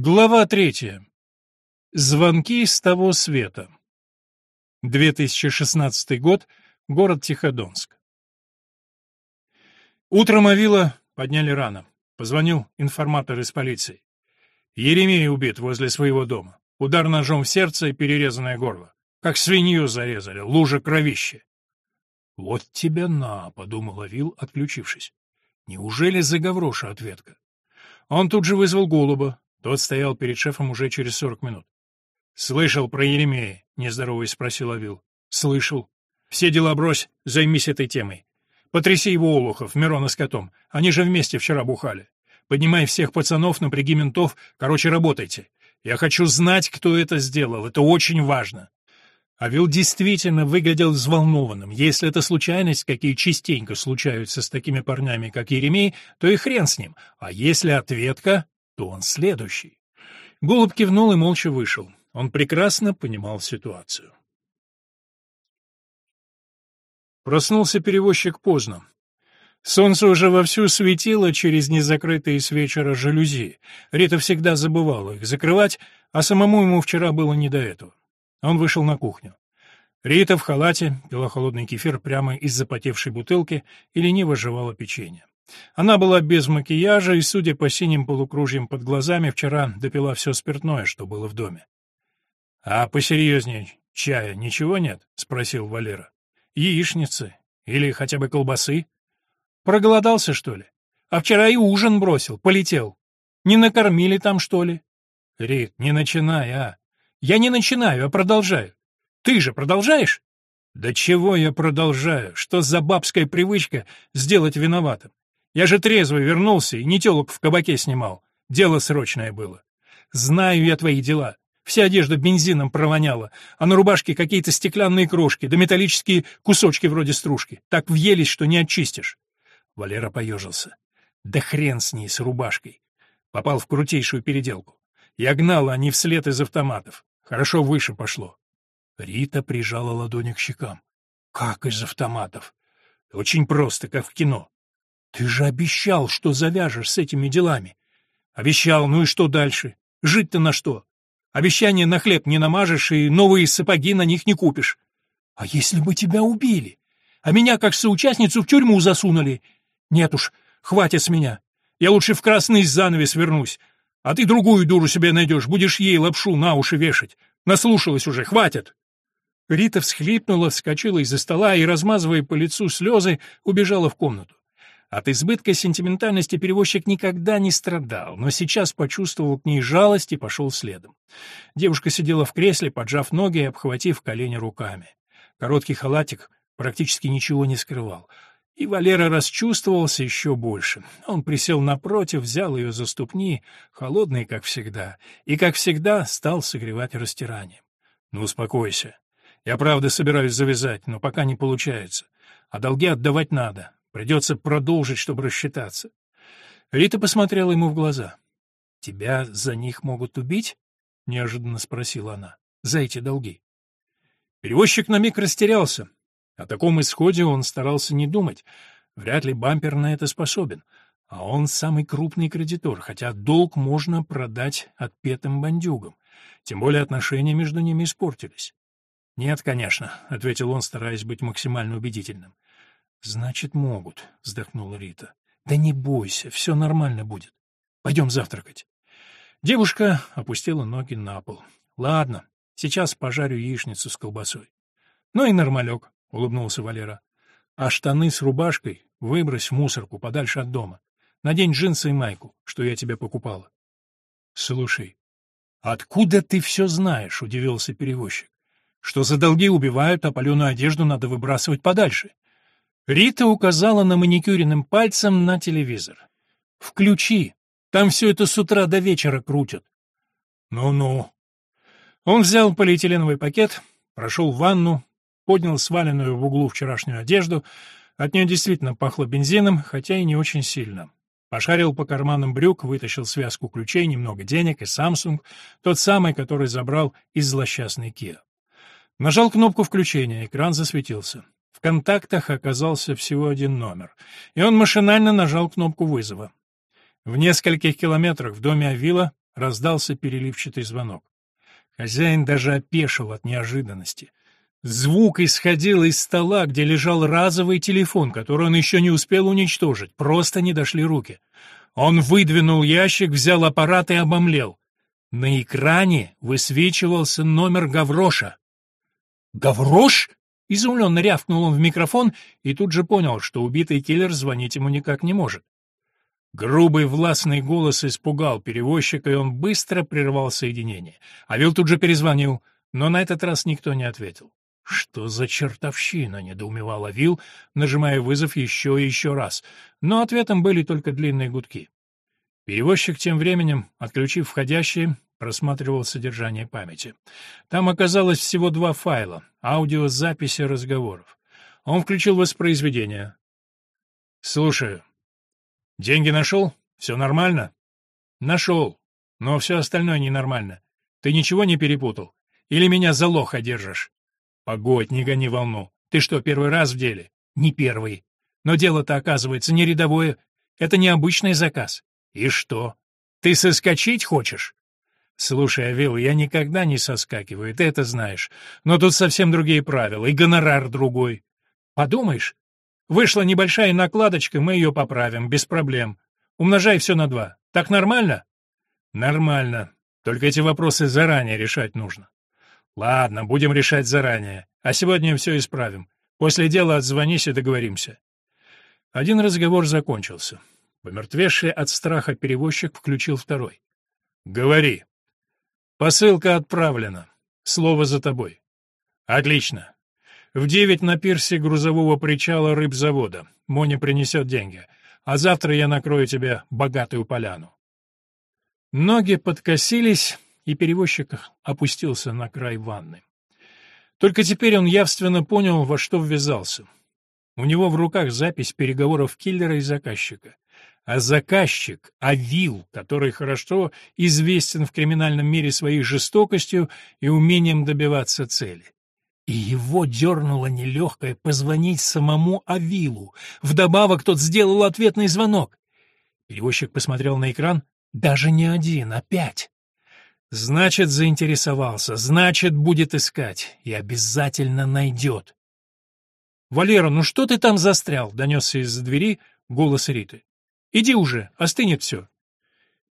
Глава третья. Звонки с того света. 2016 год. Город Тиходонск. Утром Авила подняли рано. Позвонил информатор из полиции. Еремей убит возле своего дома. Удар ножом в сердце и перерезанное горло. Как свинью зарезали, лужа кровища. «Вот тебя на», — подумал Авил, отключившись. «Неужели за Гавроша ответка?» Он тут же вызвал Голуба. Тот стоял перед шефом уже через сорок минут. «Слышал про Еремея?» — нездоровый спросил Авил. «Слышал. Все дела брось, займись этой темой. Потряси его Олухов, Мирона с котом. Они же вместе вчера бухали. Поднимай всех пацанов, напряги ментов. Короче, работайте. Я хочу знать, кто это сделал. Это очень важно». Авил действительно выглядел взволнованным. Если это случайность, какие частенько случаются с такими парнями, как Еремей, то и хрен с ним. А если ответка, то он следующий. Голубь кивнул и молча вышел. Он прекрасно понимал ситуацию. Проснулся перевозчик поздно. Солнце уже вовсю светило через незакрытые с вечера жалюзи. Рита всегда забывала их закрывать, а самому ему вчера было не до этого. Он вышел на кухню. Рита в халате пила холодный кефир прямо из запотевшей бутылки и лениво жевала печенье. Она была без макияжа и, судя по синим полукружьям под глазами, вчера допила все спиртное, что было в доме. — А посерьезнее чая ничего нет? — спросил Валера. — Яичницы? Или хотя бы колбасы? — Проголодался, что ли? А вчера и ужин бросил, полетел. Не накормили там, что ли? — Рит, не начинай, а. Я не начинаю, а продолжаю. Ты же продолжаешь? Да чего я продолжаю? Что за бабская привычка сделать виноватым? Я же трезвый вернулся и не телок в кабаке снимал. Дело срочное было. Знаю я твои дела. Вся одежда бензином провоняла, а на рубашке какие-то стеклянные крошки, да металлические кусочки вроде стружки. Так въелись, что не очистишь. Валера поежился. Да хрен с ней, с рубашкой. Попал в крутейшую переделку. Я гнал, а не вслед из автоматов. Хорошо выше пошло. Рита прижала ладони к щекам. Как из автоматов? Очень просто, как в кино. Ты же обещал, что завяжешь с этими делами. Обещал, ну и что дальше? Жить-то на что? Обещание на хлеб не намажешь и новые сапоги на них не купишь. А если бы тебя убили? А меня как соучастницу в тюрьму засунули? Нет уж, хватит с меня. Я лучше в красный занавес вернусь. А ты другую дуру себе найдешь, будешь ей лапшу на уши вешать. Наслушалась уже, хватит!» Рита всхлипнула, вскочила из-за стола и, размазывая по лицу слезы, убежала в комнату. От избытка сентиментальности перевозчик никогда не страдал, но сейчас почувствовал к ней жалость и пошел следом. Девушка сидела в кресле, поджав ноги и обхватив колени руками. Короткий халатик практически ничего не скрывал. И Валера расчувствовался еще больше. Он присел напротив, взял ее за ступни, холодные, как всегда, и, как всегда, стал согревать растиранием. — Ну, успокойся. Я, правда, собираюсь завязать, но пока не получается. А долги отдавать надо. Придется продолжить, чтобы рассчитаться. Рита посмотрела ему в глаза. — Тебя за них могут убить? — неожиданно спросила она. — За эти долги. Перевозчик на миг растерялся. О таком исходе он старался не думать. Вряд ли бампер на это способен. А он самый крупный кредитор, хотя долг можно продать отпетым бандюгам. Тем более отношения между ними испортились. «Нет, конечно», — ответил он, стараясь быть максимально убедительным. «Значит, могут», — вздохнула Рита. «Да не бойся, все нормально будет. Пойдем завтракать». Девушка опустила ноги на пол. «Ладно, сейчас пожарю яичницу с колбасой». «Ну и нормалек», — улыбнулся Валера. «А штаны с рубашкой выбрось в мусорку подальше от дома. Надень джинсы и майку, что я тебе покупала». «Слушай, откуда ты все знаешь?» — удивился перевозчик. «Что за долги убивают, а паленую одежду надо выбрасывать подальше». Рита указала на маникюренным пальцем на телевизор. «Включи. Там все это с утра до вечера крутят». «Ну-ну». Он взял полиэтиленовый пакет, прошел в ванну, поднял сваленную в углу вчерашнюю одежду. От нее действительно пахло бензином, хотя и не очень сильно. Пошарил по карманам брюк, вытащил связку ключей, немного денег и Samsung, тот самый, который забрал из злосчастной Kia. Нажал кнопку включения, экран засветился. В контактах оказался всего один номер, и он машинально нажал кнопку вызова. В нескольких километрах в доме Авила раздался переливчатый звонок. Хозяин даже опешил от неожиданности. Звук исходил из стола, где лежал разовый телефон, который он еще не успел уничтожить, просто не дошли руки. Он выдвинул ящик, взял аппарат и обомлел. На экране высвечивался номер Гавроша. «Гаврош?» — изумленно рявкнул он в микрофон и тут же понял, что убитый киллер звонить ему никак не может. Грубый властный голос испугал перевозчика, и он быстро прервал соединение. Авил тут же перезвонил, но на этот раз никто не ответил. «Что за чертовщина?» — недоумевал Авил, нажимая вызов еще и еще раз. Но ответом были только длинные гудки. Перевозчик тем временем, отключив входящие, просматривал содержание памяти. Там оказалось всего два файла — аудиозаписи разговоров. Он включил воспроизведение. «Слушаю. Деньги нашел? Все нормально?» «Нашел. Но все остальное ненормально. Ты ничего не перепутал? Или меня за лоха держишь?» Погодь, не гони волну. Ты что, первый раз в деле? Не первый. Но дело-то, оказывается, не рядовое. Это не обычный заказ. И что? Ты соскочить хочешь? Слушай, Авил, я никогда не соскакиваю, ты это знаешь. Но тут совсем другие правила, и гонорар другой. Подумаешь, вышла небольшая накладочка, мы ее поправим, без проблем. Умножай все на два. Так нормально? Нормально. Только эти вопросы заранее решать нужно. Ладно, будем решать заранее. А сегодня все исправим. После дела отзвонись и договоримся. Один разговор закончился. Помертвевший от страха перевозчик включил второй. Говори. Посылка отправлена. Слово за тобой. Отлично. В девять на пирсе грузового причала рыбзавода. Моня принесет деньги. А завтра я накрою тебе богатую поляну. Ноги подкосились, и перевозчик опустился на край ванны. Только теперь он явственно понял, во что ввязался. У него в руках запись переговоров киллера и заказчика. А заказчик — Авил, который хорошо известен в криминальном мире своей жестокостью и умением добиваться цели. И его дернуло нелегкое позвонить самому Авилу. Вдобавок тот сделал ответный звонок. Перевозчик посмотрел на экран. Даже не один, а пять. Значит, заинтересовался, значит, будет искать и обязательно найдет. «Валера, ну что ты там застрял?» — донесся из-за двери голос Риты. «Иди уже, остынет все».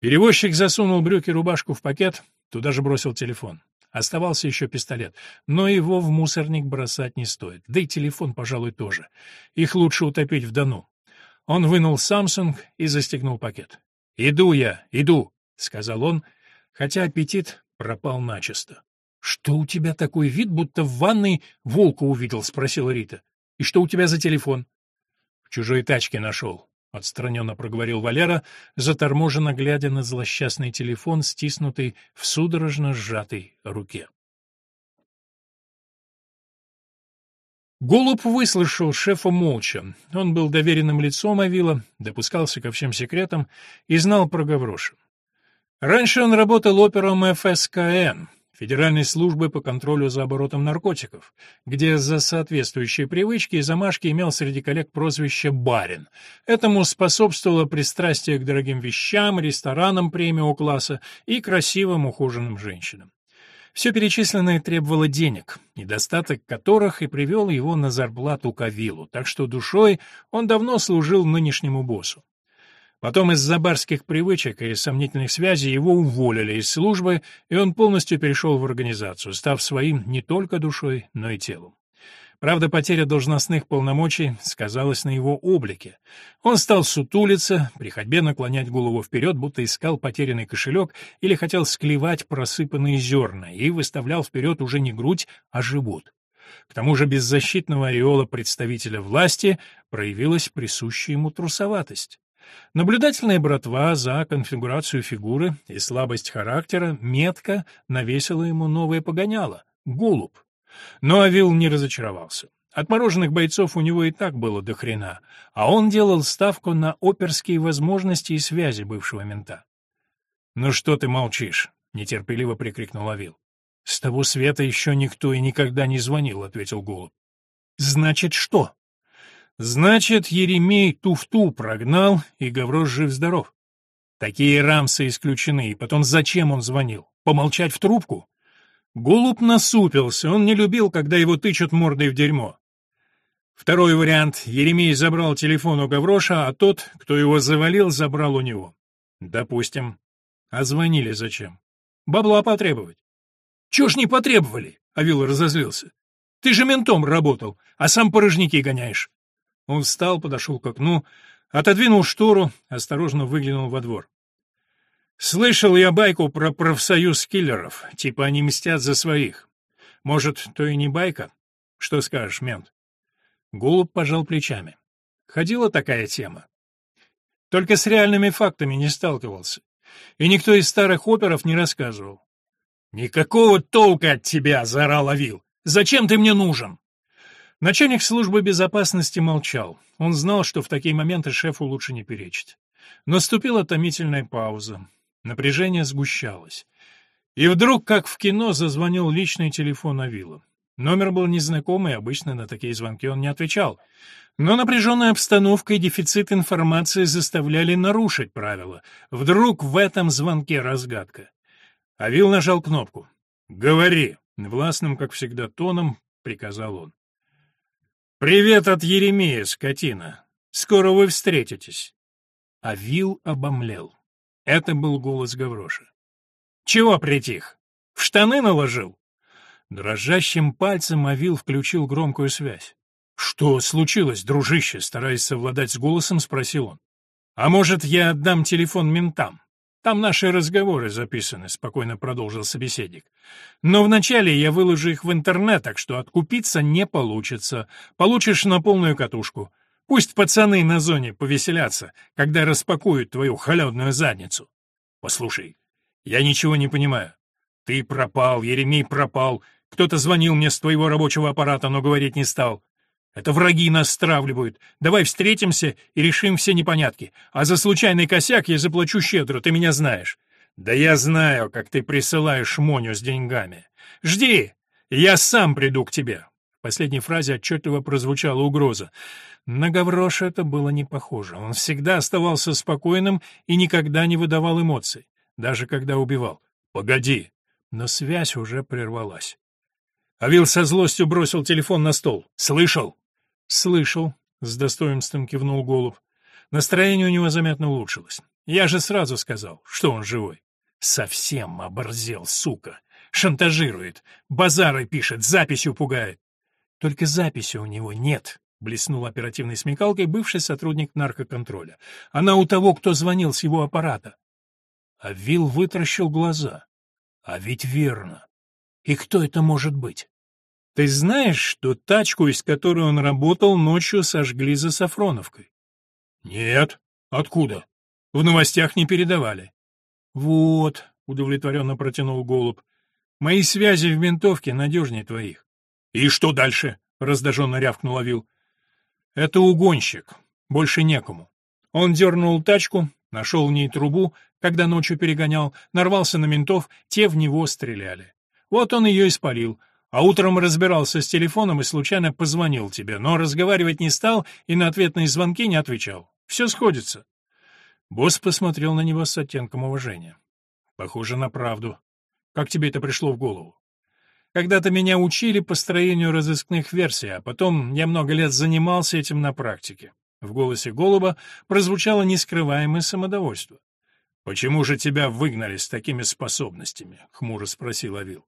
Перевозчик засунул брюки и рубашку в пакет, туда же бросил телефон. Оставался еще пистолет, но его в мусорник бросать не стоит, да и телефон, пожалуй, тоже. Их лучше утопить в Дону. Он вынул Samsung и застегнул пакет. «Иду я, иду», — сказал он, хотя аппетит пропал начисто. «Что у тебя такой вид, будто в ванной волка увидел?» — спросила Рита. «И что у тебя за телефон?» «В чужой тачке нашел», — отстраненно проговорил Валера, заторможенно глядя на злосчастный телефон, стиснутый в судорожно сжатой руке. Голуб выслушал шефа молча. Он был доверенным лицом Авила, допускался ко всем секретам и знал про Гавроша. Раньше он работал опером ФСКН, Федеральной службы по контролю за оборотом наркотиков, где за соответствующие привычки и замашки имел среди коллег прозвище «барин». Этому способствовало пристрастие к дорогим вещам, ресторанам премиум класса и красивым ухоженным женщинам. Все перечисленное требовало денег, недостаток которых и привел его на зарплату Кавилу, так что душой он давно служил нынешнему боссу. Потом из-за барских привычек и сомнительных связей его уволили из службы, и он полностью перешел в организацию, став своим не только душой, но и телом. Правда, потеря должностных полномочий сказалась на его облике. Он стал сутулиться, при ходьбе наклонять голову вперед, будто искал потерянный кошелек или хотел склевать просыпанные зерна, и выставлял вперед уже не грудь, а живот. К тому же беззащитного ореола представителя власти проявилась присущая ему трусоватость. Наблюдательная братва за конфигурацию фигуры и слабость характера метко навесила ему новое погоняло — голубь. Но Авил не разочаровался. Отмороженных бойцов у него и так было до хрена, а он делал ставку на оперские возможности и связи бывшего мента. «Ну что ты молчишь?» — нетерпеливо прикрикнул Авил. «С того света еще никто и никогда не звонил», — ответил Голубь. «Значит, что?» Значит, Еремей туфту прогнал, и Гаврош жив-здоров. Такие рамсы исключены, и потом зачем он звонил? Помолчать в трубку? Голуб насупился, он не любил, когда его тычут мордой в дерьмо. Второй вариант. Еремей забрал телефон у Гавроша, а тот, кто его завалил, забрал у него. Допустим. А звонили зачем? Бабла потребовать. Чего ж не потребовали? Авил разозлился. Ты же ментом работал, а сам порожники гоняешь. Он встал, подошел к окну, отодвинул штору, осторожно выглянул во двор. Слышал я байку про профсоюз киллеров, типа они мстят за своих. Может, то и не байка? Что скажешь, мент? Голуб пожал плечами. Ходила такая тема. Только с реальными фактами не сталкивался. И никто из старых оперов не рассказывал. «Никакого толка от тебя!» — заорал Авил. «Зачем ты мне нужен?» Начальник службы безопасности молчал. Он знал, что в такие моменты шефу лучше не перечить. Наступила томительная пауза. Напряжение сгущалось. И вдруг, как в кино, зазвонил личный телефон Авила. Номер был незнакомый, обычно на такие звонки он не отвечал. Но напряженная обстановка и дефицит информации заставляли нарушить правила. Вдруг в этом звонке разгадка. Авил нажал кнопку. «Говори!» — властным, как всегда, тоном приказал он. «Привет от Еремея, скотина! Скоро вы встретитесь!» Авил обомлел. Это был голос Гавроши. «Чего притих? В штаны наложил?» Дрожащим пальцем Авил включил громкую связь. «Что случилось, дружище?» — стараясь совладать с голосом, спросил он. «А может, я отдам телефон ментам? Там наши разговоры записаны», — спокойно продолжил собеседник. «Но вначале я выложу их в интернет, так что откупиться не получится. Получишь на полную катушку. Пусть пацаны на зоне повеселятся, когда распакуют твою холодную задницу. Послушай, я ничего не понимаю. Ты пропал, Еремей пропал, кто-то звонил мне с твоего рабочего аппарата, но говорить не стал. Это враги нас стравливают. Давай встретимся и решим все непонятки. А за случайный косяк я заплачу щедро, ты меня знаешь. Да я знаю, как ты присылаешь Моню с деньгами. Жди, я сам приду к тебе. В последней фразе отчетливо прозвучала угроза. На Гавроша это было не похоже. Он всегда оставался спокойным и никогда не выдавал эмоций, даже когда убивал. «Погоди!» Но связь уже прервалась. Авил со злостью бросил телефон на стол. «Слышал?» «Слышал», — с достоинством кивнул Голуб. Настроение у него заметно улучшилось. «Я же сразу сказал, что он живой». «Совсем оборзел, сука! Шантажирует, базары пишет, записью пугает». «Только записи у него нет», — блеснул оперативной смекалкой бывший сотрудник наркоконтроля. «Она у того, кто звонил с его аппарата». Авил вытращил глаза. «А ведь верно. И кто это может быть?» Ты знаешь, что тачку, из которой он работал, ночью сожгли за Сафроновкой? Нет. Откуда? В новостях не передавали. Вот, удовлетворенно протянул Голуб. Мои связи в ментовке надежнее твоих. И что дальше? раздраженно рявкнул Авил. Это угонщик. Больше некому. Он дернул тачку, нашел в ней трубу, когда ночью перегонял, нарвался на ментов, те в него стреляли. Вот он ее и спалил, а утром разбирался с телефоном и случайно позвонил тебе, но разговаривать не стал и на ответные звонки не отвечал. Все сходится. Босс посмотрел на него с оттенком уважения. Похоже на правду. Как тебе это пришло в голову? Когда-то меня учили построению разыскных версий, а потом я много лет занимался этим на практике. В голосе Голуба прозвучало нескрываемое самодовольство. «Почему же тебя выгнали с такими способностями?» — хмуро спросил Авил.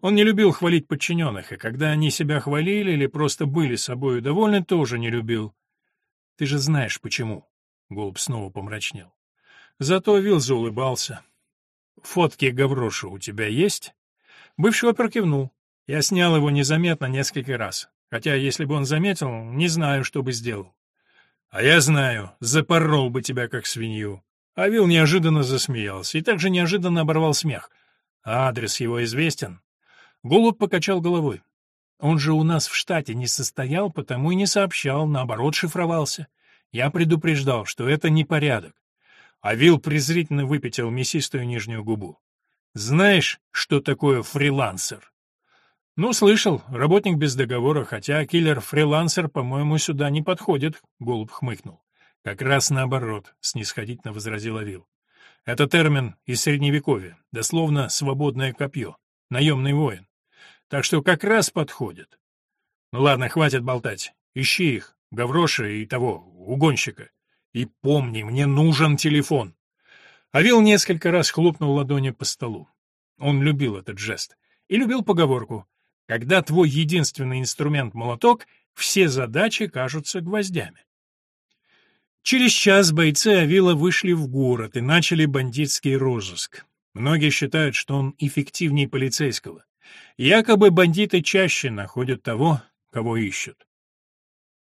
Он не любил хвалить подчиненных, и когда они себя хвалили или просто были собою довольны, тоже не любил. «Ты же знаешь, почему», — Голуб снова помрачнел. Зато Вилл заулыбался. «Фотки Гавроша у тебя есть?» Бывший опер кивнул. Я снял его незаметно несколько раз. Хотя, если бы он заметил, не знаю, что бы сделал. «А я знаю, запорол бы тебя, как свинью». А Вилл неожиданно засмеялся и также неожиданно оборвал смех. «Адрес его известен?» Голуб покачал головой. Он же у нас в штате не состоял, потому и не сообщал, наоборот, шифровался. Я предупреждал, что это непорядок. А Вилл презрительно выпятил мясистую нижнюю губу. «Знаешь, что такое фрилансер?» «Ну, слышал, работник без договора, хотя киллер-фрилансер, по-моему, сюда не подходит», — Голуб хмыкнул. «Как раз наоборот», — снисходительно возразил Авил. Это термин из Средневековья, дословно «свободное копье», наемный воин. Так что как раз подходит. Ну ладно, хватит болтать. Ищи их, Гавроша и того, угонщика. И помни, мне нужен телефон. Авил несколько раз хлопнул ладонью по столу. Он любил этот жест. И любил поговорку «Когда твой единственный инструмент — молоток, все задачи кажутся гвоздями». Через час бойцы Авила вышли в город и начали бандитский розыск. Многие считают, что он эффективнее полицейского. Якобы бандиты чаще находят того, кого ищут.